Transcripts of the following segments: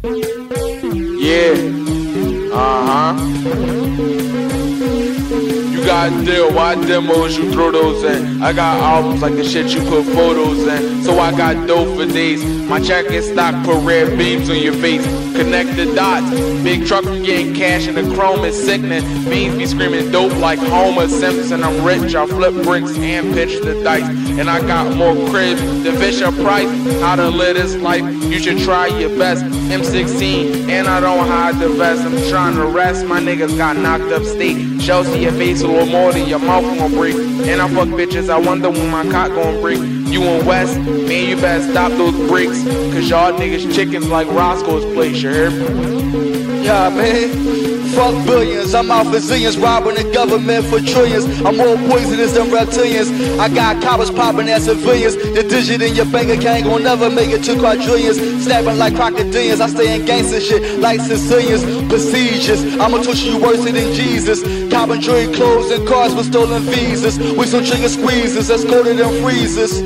Yeah. Uh huh You got deal, why demos you throw those in? I got albums like the shit you put photos in. So I got dope for days. My jacket stock put red beams on your face. Connect the dots. Big truck getting cash and the chrome is sickening. Beans be screaming dope like Homer Simpson. I'm rich, I flip bricks and pitch the dice. And I got more cribs than Fisher Price. How to live this life, you should try your best. M16, and I don't hide the vest. I'm trying to rest. My niggas got knocked up state. Shells to your face a little more than your mouth gon' break. And I fuck bitches, I wonder when my cock gon' break. You in West, man, you better stop those breaks. Cause y'all niggas chickens like Roscoe's place, you hear me? Yeah, man. Fuck billions, I'm out for zillions, robbing the government for trillions. I'm more poisonous than reptilians. I got coppers popping at civilians. The digit in your bank account gon' never make it to quadrillions. Snapping like crocodilians, I stay in gangster shit like Sicilians. Procedures, I'ma torture you worse than Jesus. Copping jewelry, clothes, and cars with stolen visas. With some trigger squeezes that's colder than freezers.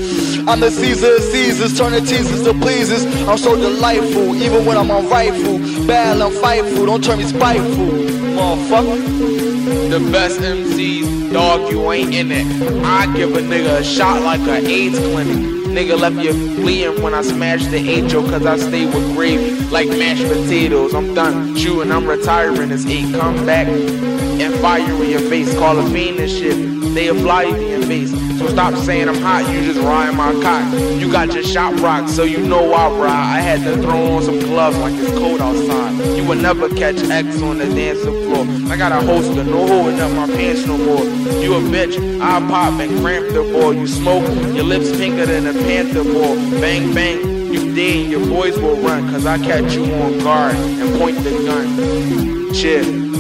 I'm the Caesar of Caesars, turning teasers to pleasers. I'm so delightful, even when I'm on rifle. Bad and fightful, don't turn me spiteful motherfucker. The best MCs, dog, you ain't in it. I give a nigga a shot like an AIDS clinic. Nigga left you bleeding when I smashed the angel cause I stay with gravy like mashed potatoes. I'm done chewing, I'm retiring. It's eight. Come back and fire in your face. Call a fiend and shit. They apply to your face. So stop saying I'm hot, you just riding my cock. You got your shot rock, so you know I ride. I had to throw on some gloves like it's cold outside. You would never catch X on the dancing floor. I got a holster, no holding up my pants no more. You a bitch, I pop and cramp the ball. You smoke, your lips pinker than a panther ball. Bang, bang, you dead, your boys will run. Cause I catch you on guard and point the gun. Chill.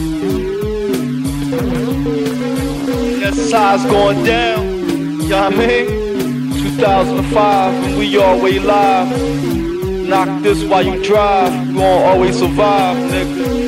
Size going down, you know what I mean? 2005, and we always live. Knock this while you drive, you gon' always survive, nigga.